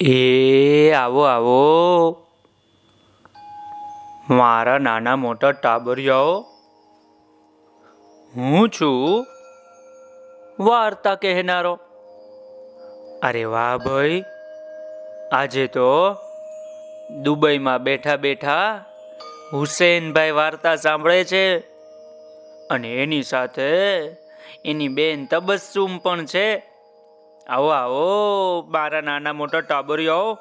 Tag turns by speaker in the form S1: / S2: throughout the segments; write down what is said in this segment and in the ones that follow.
S1: એ આવો આવો. મારા નાના મોટા ટાબરિયાઓ, હું છું વાર્તા કહેનારો. અરે વાહ ભાઈ, આજે તો દુબઈમાં બેઠા બેઠા હુસેનભાઈ વાર્તા સાંભળે છે. અને એની સાથે એની બેન તબસ્સુમ પણ છે. આવો આવો મારા નાના મોટા ટાબરિયાઓ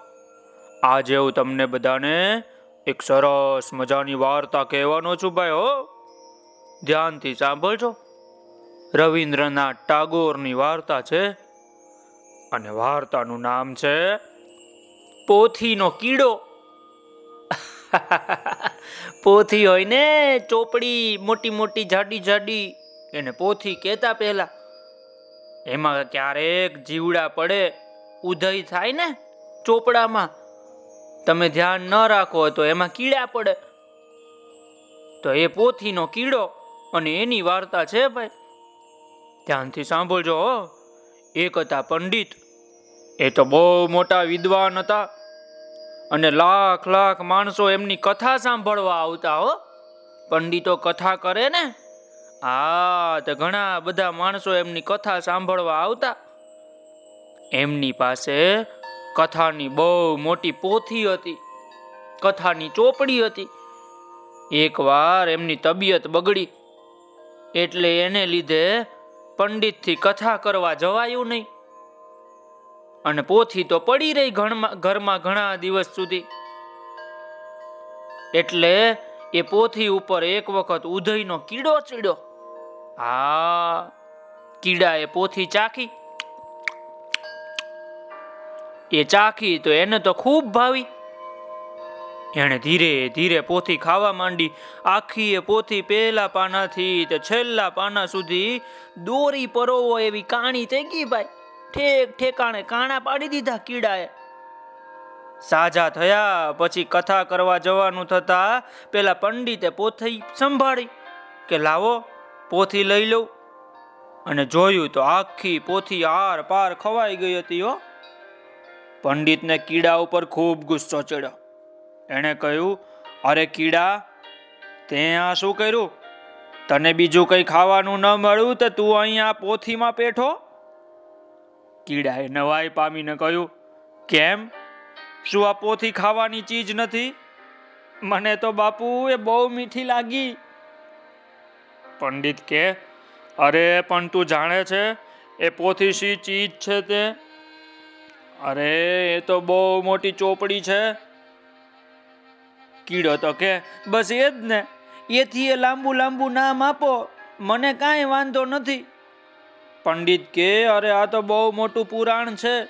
S1: આજે હું તમને બધાને એક સરસ મજાની વાર્તા કહેવાનો છું ભાઈ, હો. ધ્યાનથી સાંભળજો. રવિન્દ્રનાથ ટાગોરની વાર્તા છે અને વાર્તાનું નામ છે પોથીનો કીડો. પોથી હોય ને ચોપડી મોટી મોટી જાડી જાડી, એને પોથી કહેતા પહેલા. એમાં ક્યારેક જીવડા પડે ઉધય થાય ને ચોપડામાં. તમે ધ્યાન ન રાખો તો એમાં કીડા પડે. તો એ પોથીનો કીડો અને એની વાર્તા છે ભાઈ. ધ્યાનથી સાંભળજો એક હતા પંડિત. એ તો બહુ મોટા વિદ્વાન હતા. અને લાખ લાખ માણસો એમની કથા સાંભળવા આવતા હો. પંડિતો કથા કરે ને હા, તો ઘણા બધા માણસો એમની કથા સાંભળવા આવતા. એમની પાસે કથાની બહુ મોટી પોથી હતી, કથાની ચોપડી હતી. એકવાર એમની તબિયત બગડી, એટલે એને લીધે પંડિતથી કથા કરવા જવાયું નહીં. અને પોથી તો પડી રહી ઘરમાં ઘણા દિવસ સુધી. એટલે એ પોથી ઉપર એક વખત ઉધઈનો કીડો ચીડ્યો. હા, કીડાએ પોથી ચાખી. એ ચાખી તો એને તો ખૂબ ભાવી. એણે ધીરે ધીરે પોથી ખાવા માંડી. આખી એ પોથી પહેલા પાનાથી તે છેલ્લા પાના સુધી દોરી પરોવો એવી કાણી થઈ ગઈ ભાઈ. ઠેક ઠેકાણે કાણા પાડી દીધા કીડાએ. સાજા થયા, પછી કથા કરવા જવાનું થતા પેલા પંડિતે પોથી સંભાળી કે લાવો. પોથી લઈ લઉં. અને જોયું તો આખી પોથી આર પાર ખવાઈ ગઈ હતી હો. પંડિતને કીડા ઉપર ખૂબ ગુસ્સો ચડ્યો. એણે કહ્યું, અરે કીડા તે આ શું કર્યું? તને બીજું કંઈ ખાવાનું ન મળ્યું તો તું અહીંયા પોથીમાં પેઠો? કીડાએ નવાઈ પામીને કહ્યું, કેમ? શું આ પોથી ખાવાની ચીજ નથી? મને તો બાપુ એ બહુ મીઠી લાગી. પંડિત કે, અરે, પણ તું જાણે છે, એ પોથી ચીજ છે તે? અરે, એ તો બહુ મોટી ચોપડી છે. કીડો તો કે, બસ એ જ ને, એથી એ લાંબુ લાંબુ નામ આપો, મને કાંઈ વાંધો નથી. પંડિત કે, અરે, આ તો બહુ મોટું પુરાણ છે.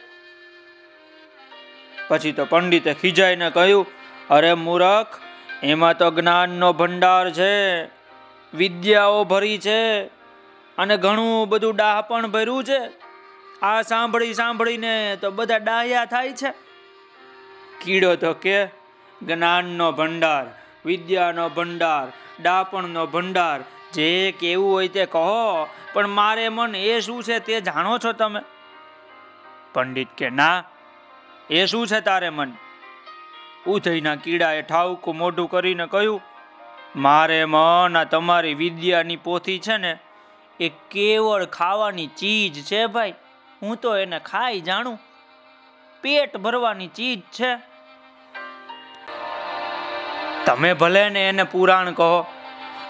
S1: પછી તો પંડિતે ખીજાઈને કહ્યું, અરે, મૂરખ, એમાં તો જ્ઞાનનો ભંડાર છે. વિદ્યાઓ ભરી છે અને ઘણું બધું ડાહ પણ ભર્યું છે. આ સાંભળી સાંભળીને તો બધા ડાહ્યા થાય છે. કીડો તો કે જ્ઞાનનો ભંડાર, વિદ્યાનો ભંડાર, ડાપણનો ભંડાર, જે કેવું હોય તે કહો, પણ મારે મન એ શું છે તે જાણો છો તમે? પંડિત કે, ના, એ શું છે તારે મન? ઉધઈના કીડાએ ઠાવકું મોઢું કરીને કહ્યું મારે મન આ તમારી વિદ્યાની પોથી છે ને, એ કેવળ ખાવાની ચીજ છે ભાઈ. હું તો એને ખાઈ જાણું. પેટ ભરવાની ચીજ છે. તમે ભલે ને એને પુરાણ કહો,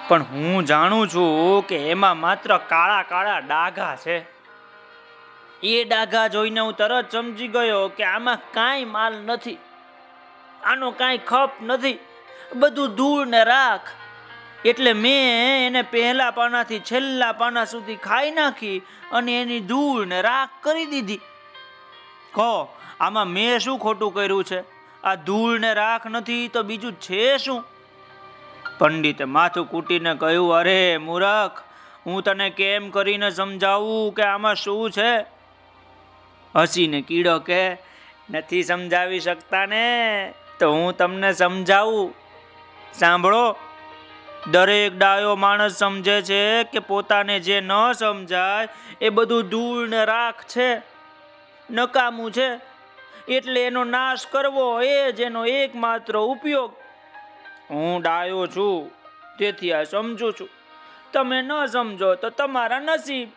S1: પણ હું જાણું છું કે એમાં માત્ર કાળા કાળા ડાઘા છે. એ ડાઘા જોઈને હું તરત સમજી ગયો કે આમાં કાંઈ માલ નથી. આનો કાંઈ ખપ નથી. બધું ધૂળ ને રાખ. એટલે મેં એને પહેલા પાનાથી છેલ્લા પાના સુધી ખાઈ નાખી અને એની ધૂળ ને રાખ કરી દીધી. કહો, આમાં મેં શું ખોટું કર્યું છે? આ ધૂળ ને રાખ નથી તો બીજું છે શું? પંડિતે માથું કૂટીને કહ્યું, અરે મૂરખ, હું તને કેમ કરીને સમજાવું કે આમાં શું છે? હસીને કીડો કે, નથી સમજાવી શકતા ને, તો હું તમને સમજાવું. સાંભળો, દરેક ડાયો માણસ સમજે છે કે પોતાને જે ન સમજાય એ બધું ધૂળ ને રાખ છે, નકામું છે. એટલે એનો નાશ કરવો એ જ એનો એકમાત્ર ઉપયોગ. હું ડાયો છું, તેથી આ સમજુ છું. તમે ન સમજો તો તમારા નસીબ.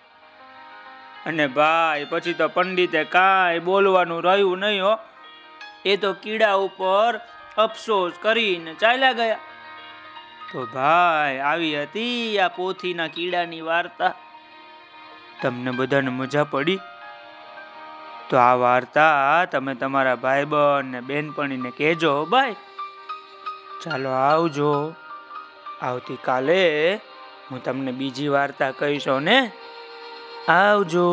S1: અને ભાઈ, પછી તો પંડિતે કાંઈ બોલવાનું રહ્યું નહીં હો. એ તો કીડા ઉપર અફસોસ કરીને ચાલ્યા ગયા. તો ભાઈ, આવી હતી આ પોથીના કીડાની વાર્તા. તમને બધાને મજા પડી? તો આ વાર્તા તમે તમારા ભાઈબંધ ને બેનપણીને કહેજો ભાઈ. ચાલો આવજો. આવતીકાલે હું તમને બીજી વાર્તા કહીશો ને? આવજો.